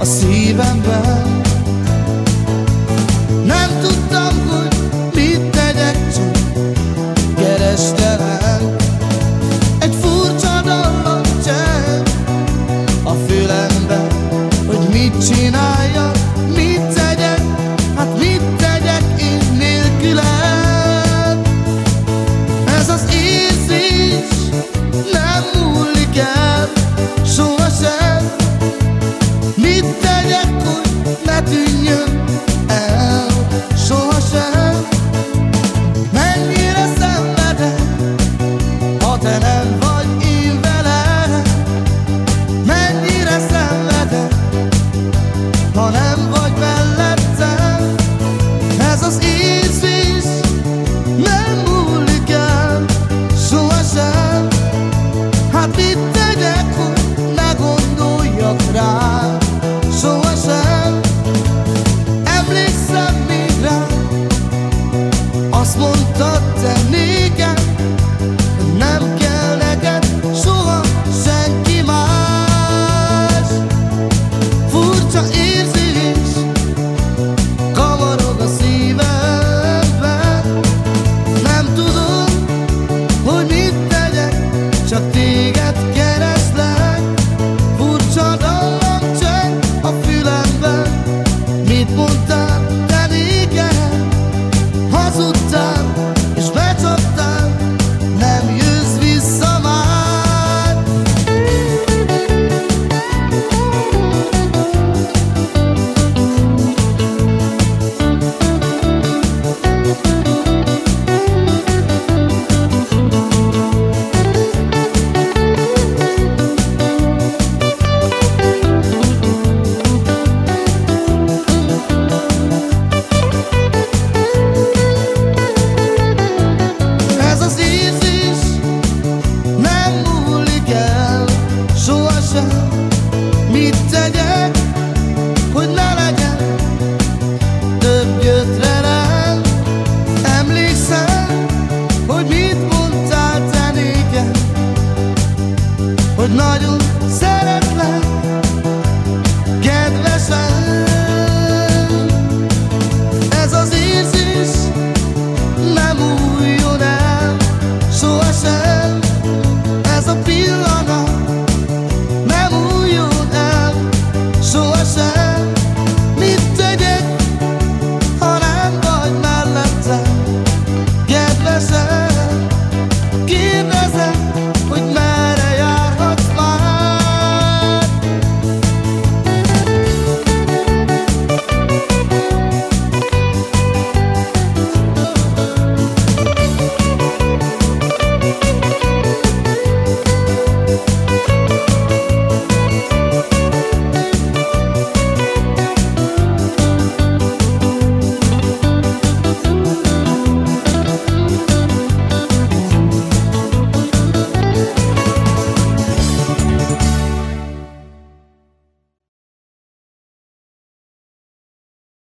a szívemben. Nem tudtam, hogy mit tegyek, csak kerestelek Egy furcsa dallam cseng a fülemben, hogy mit csinál legyek úgy, ne tűnjön el sohasem Mennyire szenvedek, ha te vagy én Mennyire szenvedek, ha nem hogy nagyon